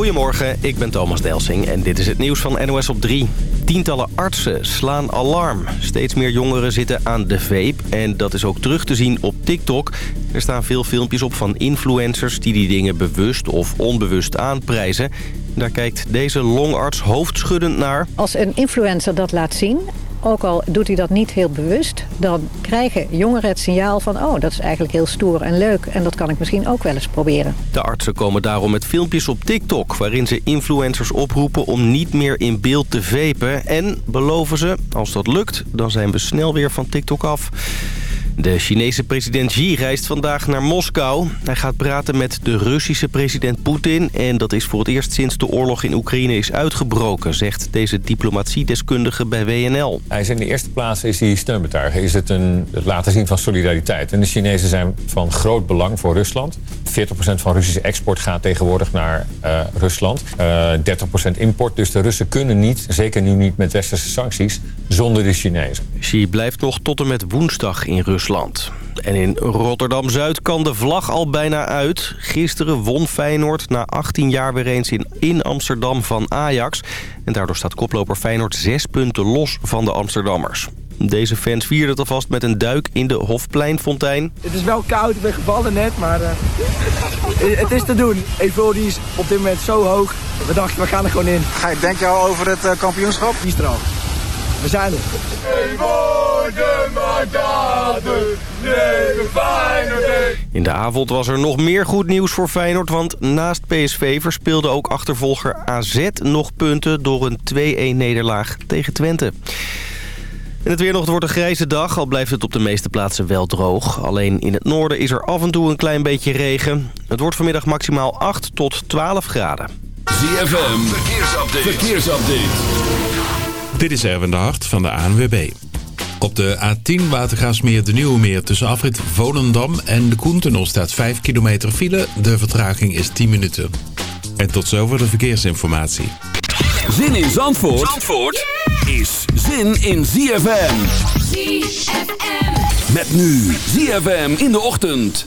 Goedemorgen, ik ben Thomas Delsing en dit is het nieuws van NOS op 3. Tientallen artsen slaan alarm. Steeds meer jongeren zitten aan de vape en dat is ook terug te zien op TikTok. Er staan veel filmpjes op van influencers die die dingen bewust of onbewust aanprijzen. Daar kijkt deze longarts hoofdschuddend naar. Als een influencer dat laat zien ook al doet hij dat niet heel bewust... dan krijgen jongeren het signaal van... oh, dat is eigenlijk heel stoer en leuk en dat kan ik misschien ook wel eens proberen. De artsen komen daarom met filmpjes op TikTok... waarin ze influencers oproepen om niet meer in beeld te vepen. En beloven ze, als dat lukt, dan zijn we snel weer van TikTok af. De Chinese president Xi reist vandaag naar Moskou. Hij gaat praten met de Russische president Poetin. En dat is voor het eerst sinds de oorlog in Oekraïne is uitgebroken... zegt deze diplomatiedeskundige bij WNL. Hij is in de eerste plaats is hij steunbetuigen. Is het een, het laten zien van solidariteit. En de Chinezen zijn van groot belang voor Rusland. 40% van Russische export gaat tegenwoordig naar uh, Rusland. Uh, eh, 30% import. Dus de Russen kunnen niet, zeker nu niet met westerse sancties... zonder de Chinezen. Xi blijft nog tot en met woensdag in Rusland. En in Rotterdam-Zuid kan de vlag al bijna uit. Gisteren won Feyenoord na 18 jaar weer eens in, in Amsterdam van Ajax. En daardoor staat koploper Feyenoord zes punten los van de Amsterdammers. Deze fans vierden het alvast met een duik in de Hofpleinfontein. Het is wel koud, ik ben gevallen net, maar uh, het is te doen. Euphorie is op dit moment zo hoog. We dachten, we gaan er gewoon in. Denk je al over het uh, kampioenschap? Die is er al. We zijn er. In de avond was er nog meer goed nieuws voor Feyenoord... want naast PSV verspeelde ook achtervolger AZ nog punten... door een 2-1-nederlaag tegen Twente. En het weer nog, het wordt een grijze dag, al blijft het op de meeste plaatsen wel droog. Alleen in het noorden is er af en toe een klein beetje regen. Het wordt vanmiddag maximaal 8 tot 12 graden. ZFM, verkeersupdate. verkeersupdate. Dit is Erwin de Hart van de ANWB. Op de A10 Watergaasmeer de Nieuwe Meer tussen afrit Volendam en de Koentunnel staat 5 kilometer file. De vertraging is 10 minuten. En tot zover de verkeersinformatie. Zin in Zandvoort, Zandvoort is zin in ZFM. ZFM. Met nu ZFM in de ochtend.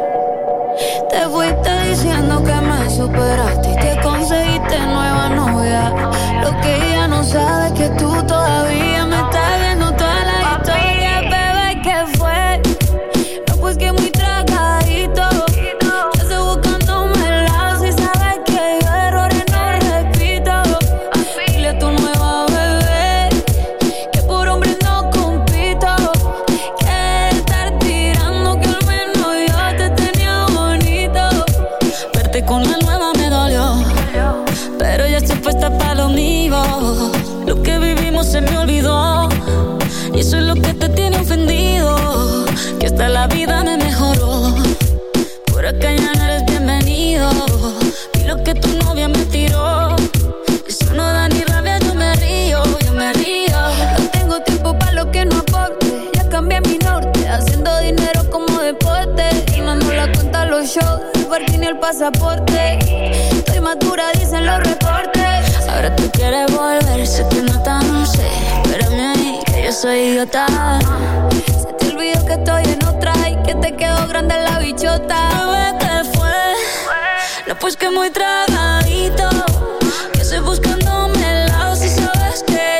hago show, porque ni el pasaporte. Estoy madura, dicen los reportes. Ahora tú quieres volver, sé que no tan sé. Espérame ahí, que yo soy idiota. Se te olvidó que estoy en otra y que te quedó grande la bichota. Bebé, ¿qué fue? No, pues que muy tragadito. Que estoy buscándome el lado si sabes que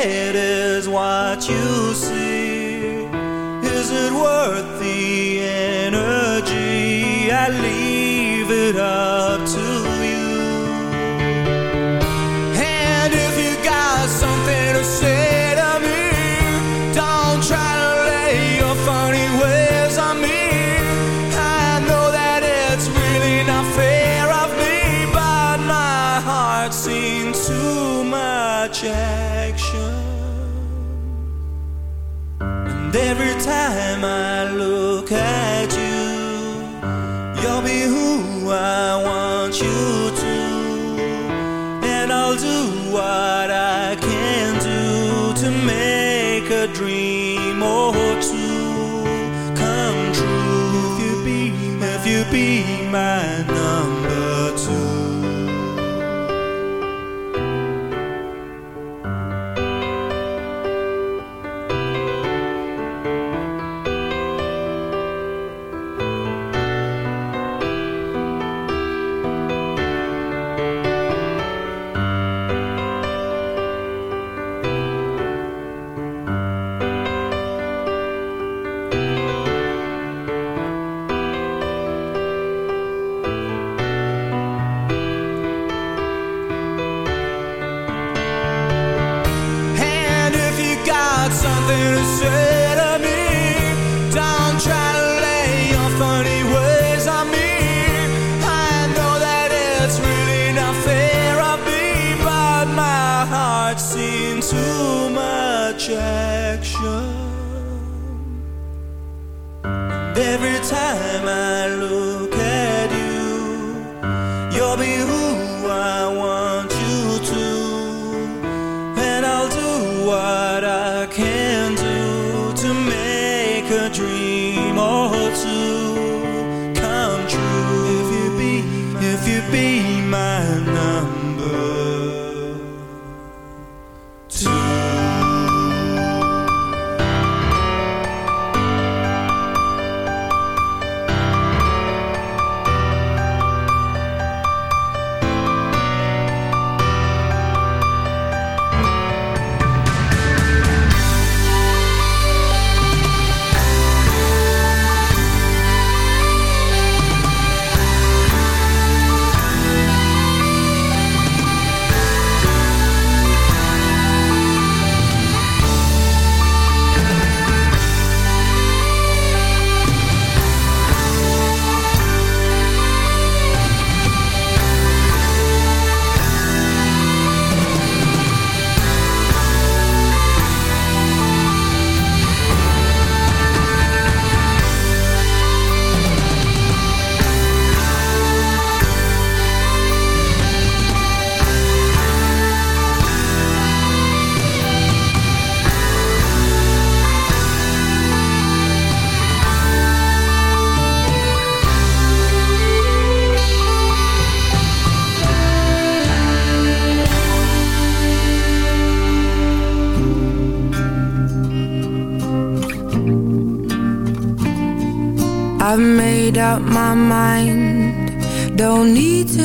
headed man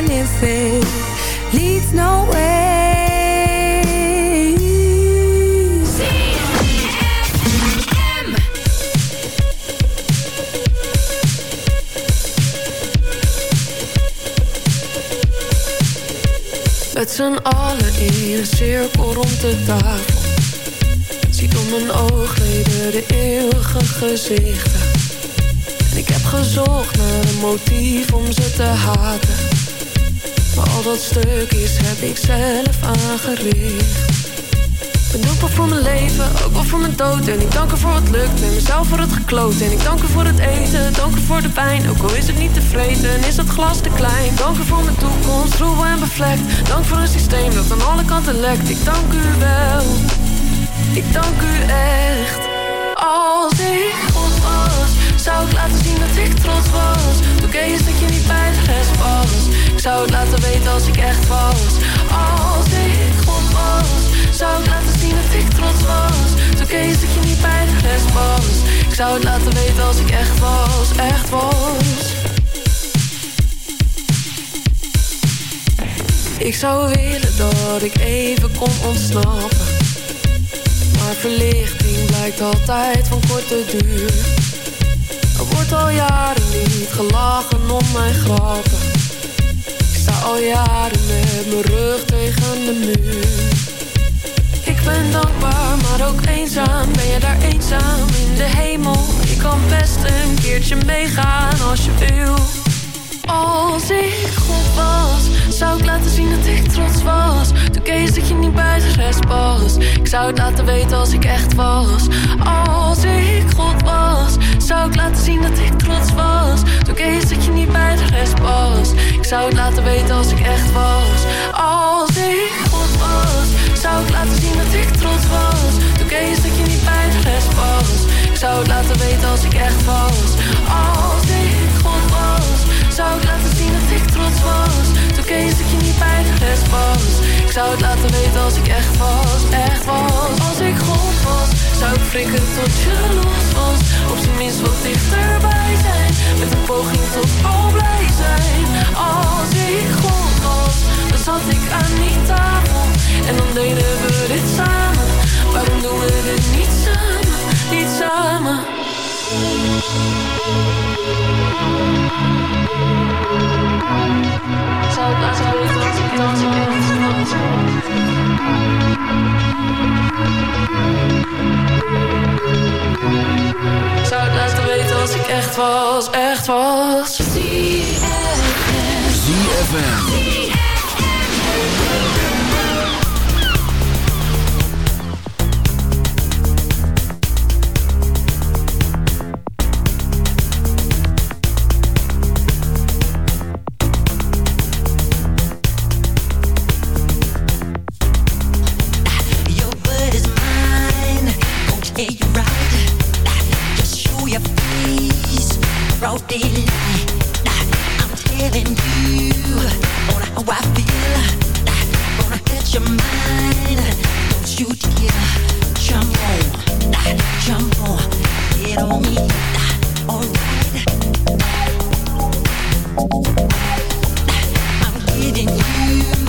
and if it leads Met z'n allen in cirkel rond de tafel. Ziet om mijn oogleden de eeuwige gezichten. Ik heb gezocht naar een motief om ze te haten. Al dat stuk is heb ik zelf aangericht. Ben dankbaar voor mijn leven, ook wel voor mijn dood. En ik dank er voor wat lukt en mezelf voor het gekloot. En ik dank er voor het eten, dank er voor de pijn Ook al is het niet tevreden en is het glas te klein. Dank er voor mijn toekomst, troebel en bevlekt. Dank voor een systeem dat aan alle kanten lekt. Ik dank u wel, ik dank u echt. Als ik God was, zou ik laten zien dat ik trots was. Toen kees dat je niet bij de rest was. Ik zou het laten weten als ik echt was. Als ik God was zou ik laten zien dat ik trots was. Toen kees dat je niet bij de rest was. Ik zou het laten weten als ik echt was, echt was. Ik zou willen dat ik even kon ontsnappen. Maar verlichting blijkt altijd van korte duur wordt al jaren niet gelachen om mijn grappen. Ik sta al jaren met mijn rug tegen de muur. Ik ben dankbaar, maar ook eenzaam. Ben je daar eenzaam in de hemel? Ik kan best een keertje meegaan als je wil. Als ik God was, zou ik laten zien dat ik trots was. Toen kees dat je niet bij de rest was. Ik zou het laten weten als ik echt was zou het laten weten als ik echt was. Als ik God was zou ik laten zien dat ik trots was. Toen kees dat je niet bij de rest was. Ik zou het laten weten als ik echt was. Als ik God was Zou ik laten zien dat ik trots was. Toen kees dat je niet bij de rest was. Ik zou het laten weten als ik echt was Echt was. Als ik God was Zou ik frikken tot je los was. Op zijn minst wat dichterbij zijn Met een poging tot zat ik aan die tafel. En dan deden we dit samen. Waarom doen we dit niet samen, niet samen. Zou het laten weten als ik dans, ik echt Zou het laten weten als ik echt was, echt was? ZFM ZFM you.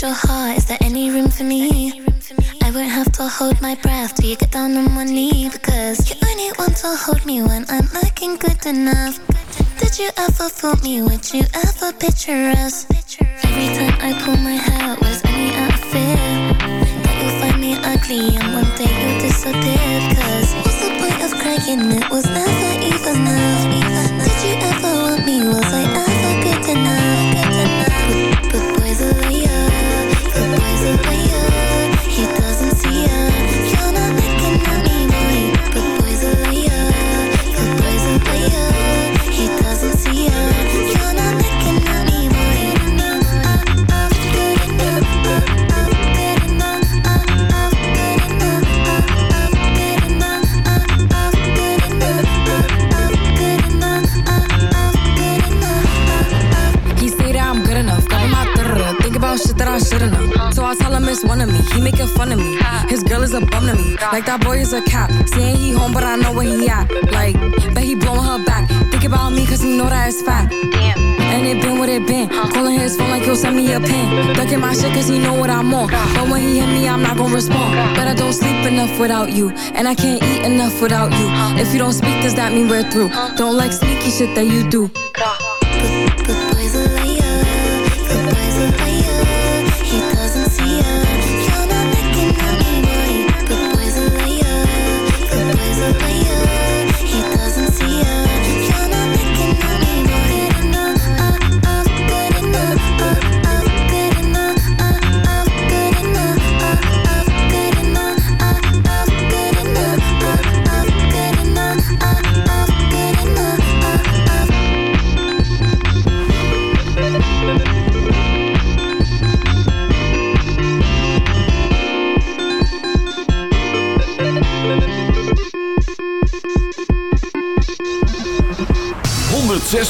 need your heart. Is there any room for me? I won't have to hold my breath till you get down on one knee. Because you only want to hold me when I'm looking good enough. Did you ever fool me? Would you ever picture us? Every time I pull my hair, was any out of fear? ugly and one day you'll disappear Cause what's the point of crying, it was never you. And I can't eat enough without you. If you don't speak, does that mean we're through? Don't like sneaky shit that you do.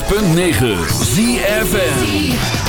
106.9 ZFN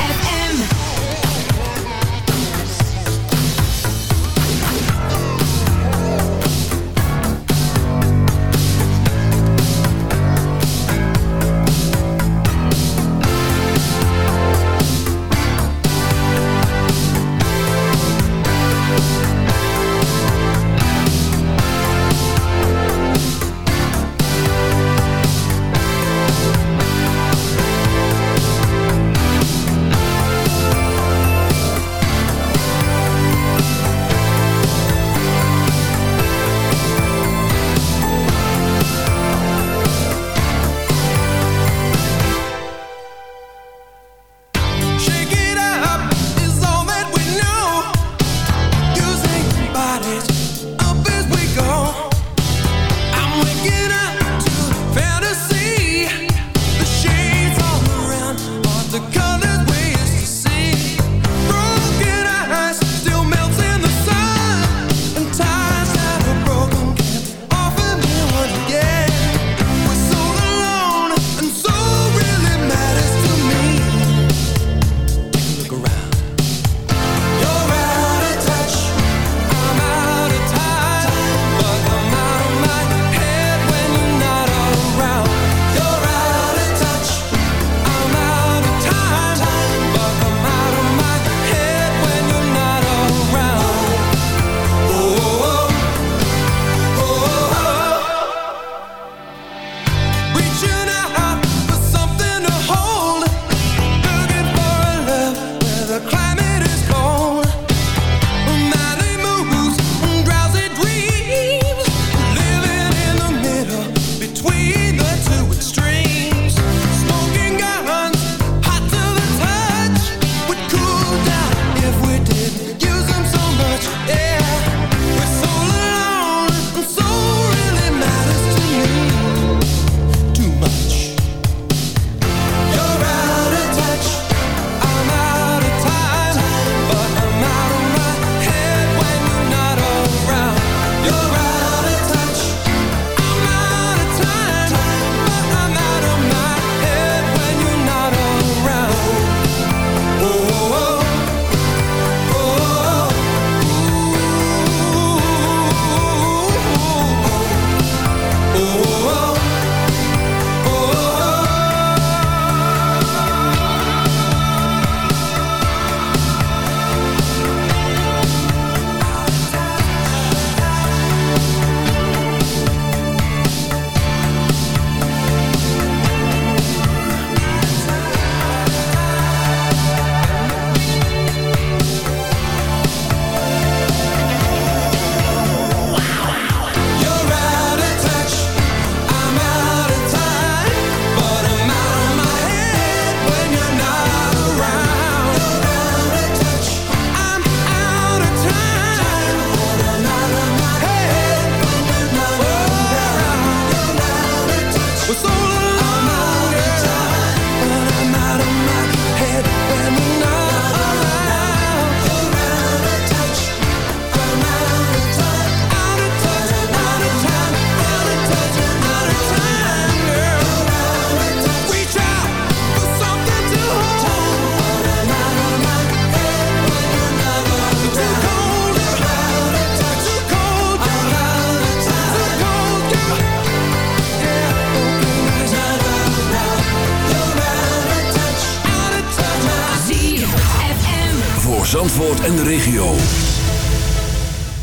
En de regio.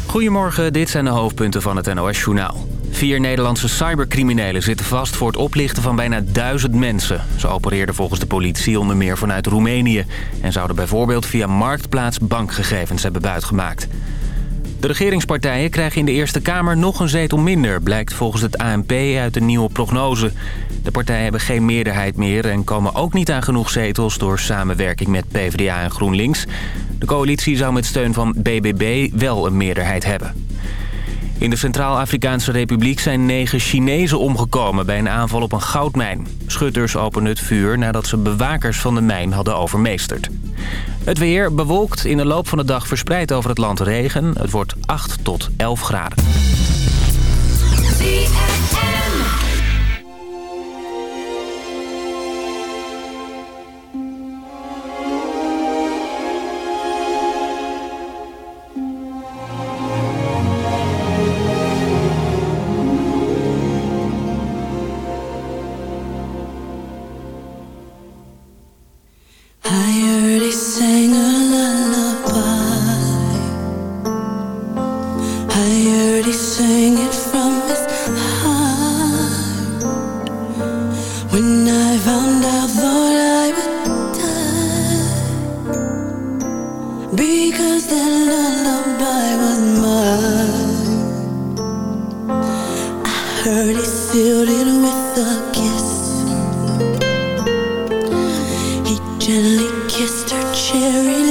Goedemorgen, dit zijn de hoofdpunten van het NOS-journaal. Vier Nederlandse cybercriminelen zitten vast voor het oplichten van bijna duizend mensen. Ze opereerden volgens de politie onder meer vanuit Roemenië... en zouden bijvoorbeeld via Marktplaats bankgegevens hebben buitgemaakt. De regeringspartijen krijgen in de Eerste Kamer nog een zetel minder... blijkt volgens het ANP uit een nieuwe prognose. De partijen hebben geen meerderheid meer... en komen ook niet aan genoeg zetels door samenwerking met PvdA en GroenLinks. De coalitie zou met steun van BBB wel een meerderheid hebben. In de Centraal-Afrikaanse Republiek zijn negen Chinezen omgekomen... bij een aanval op een goudmijn. Schutters openen het vuur nadat ze bewakers van de mijn hadden overmeesterd. Het weer bewolkt in de loop van de dag verspreid over het land regen. Het wordt 8 tot 11 graden. Cherry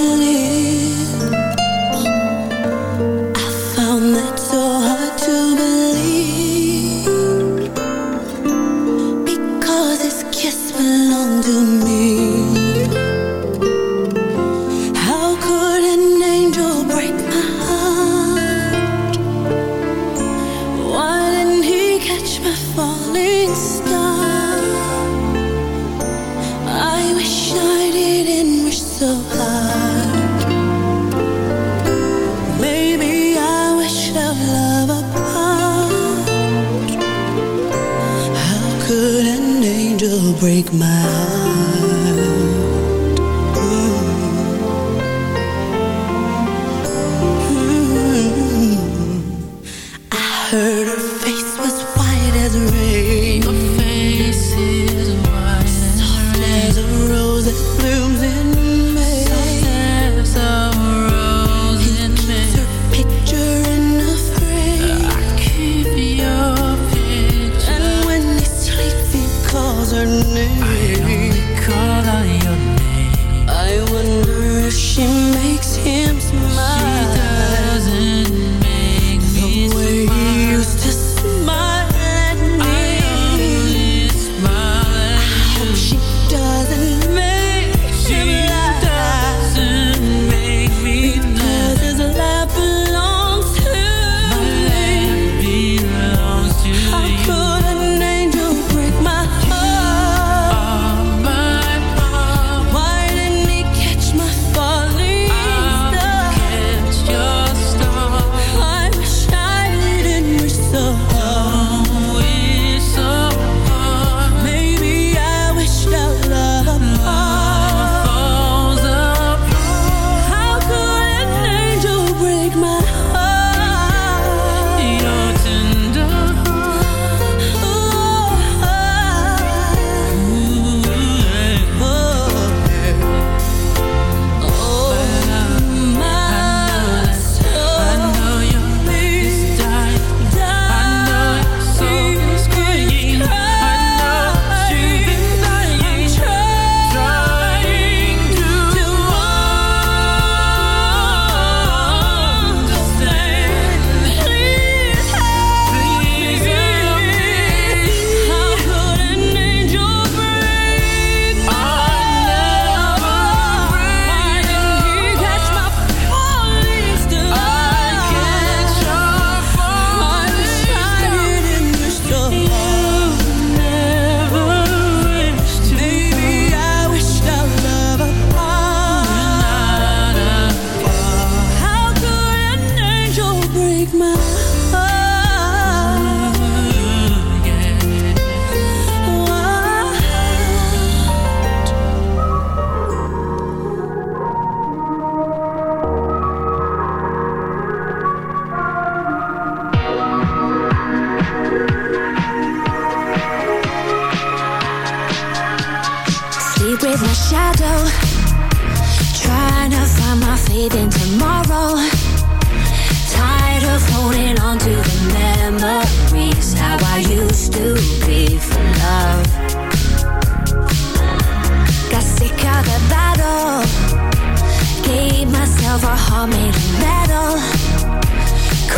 of our heart made of metal.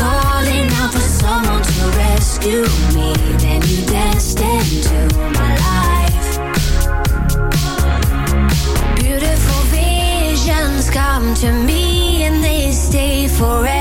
Calling out for someone to rescue me. Then you danced into my life. Beautiful visions come to me and they stay forever.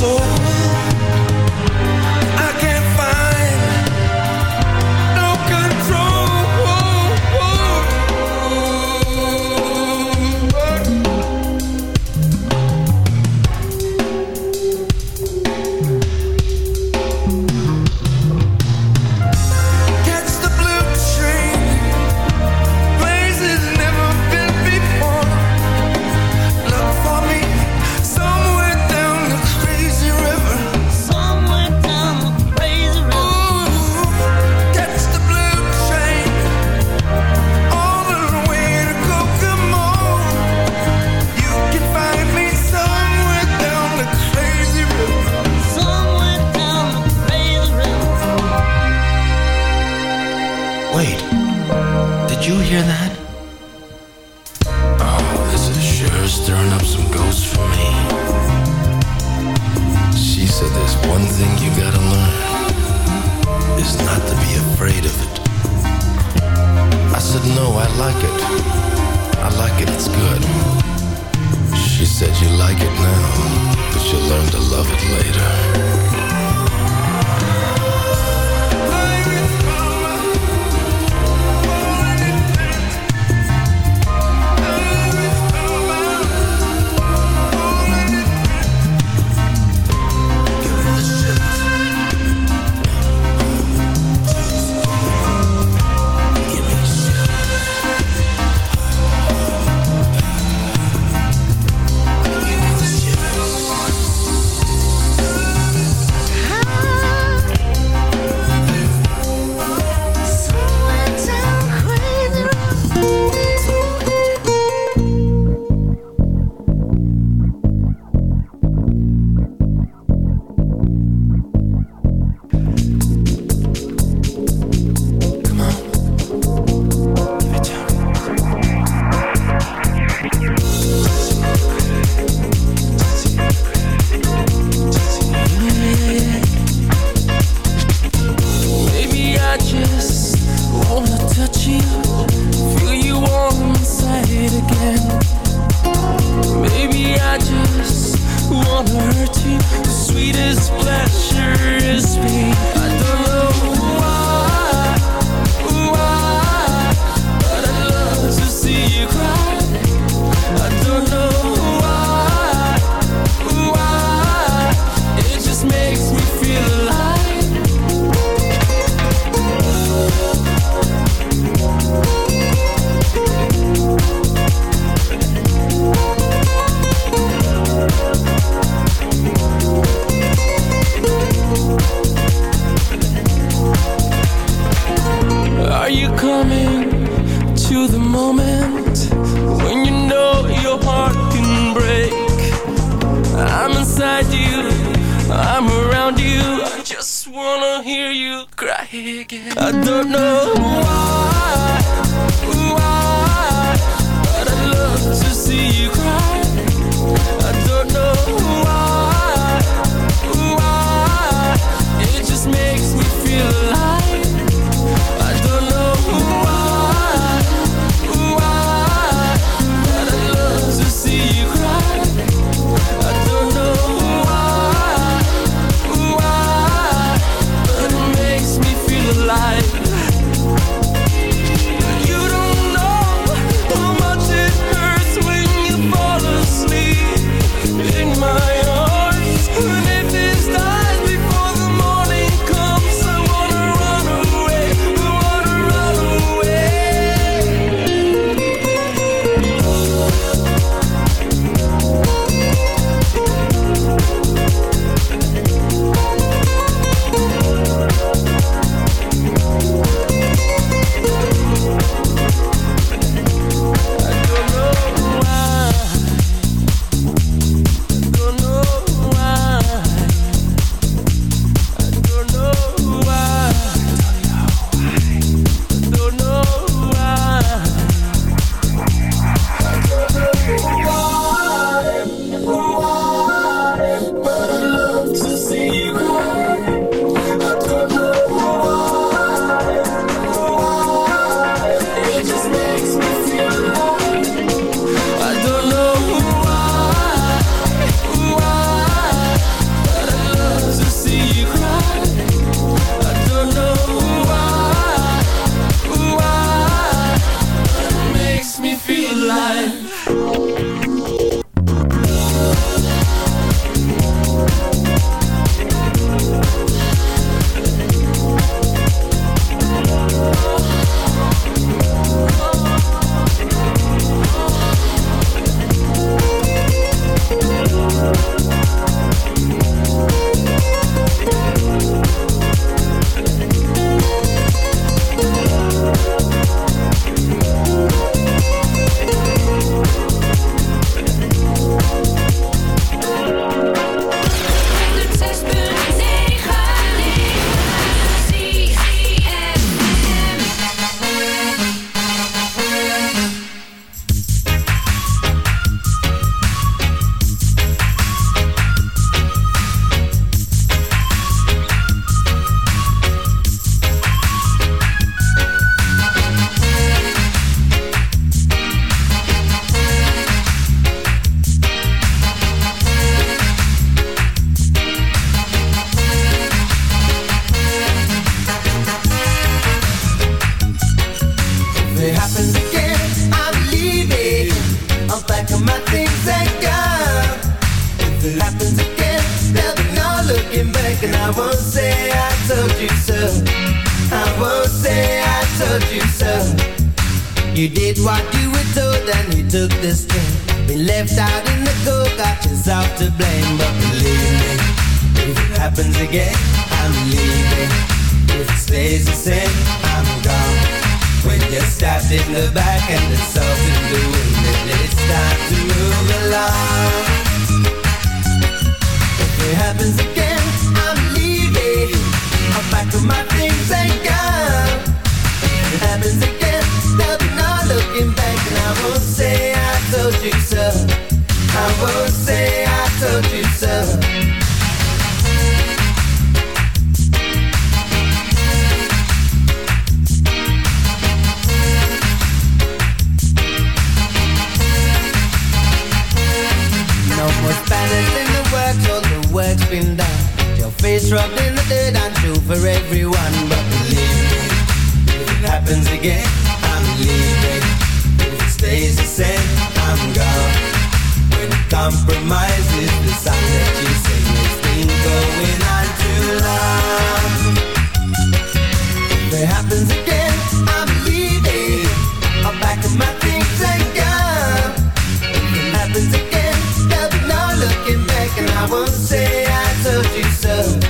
so was banished in the works, all the work's been done. Your face rubbed in the dirt, I'm true for everyone. But believe me, if it happens again, I'm leaving. If it stays the same, I'm gone. When it compromises the sign that you say it's been going on too long. If it happens again, Just.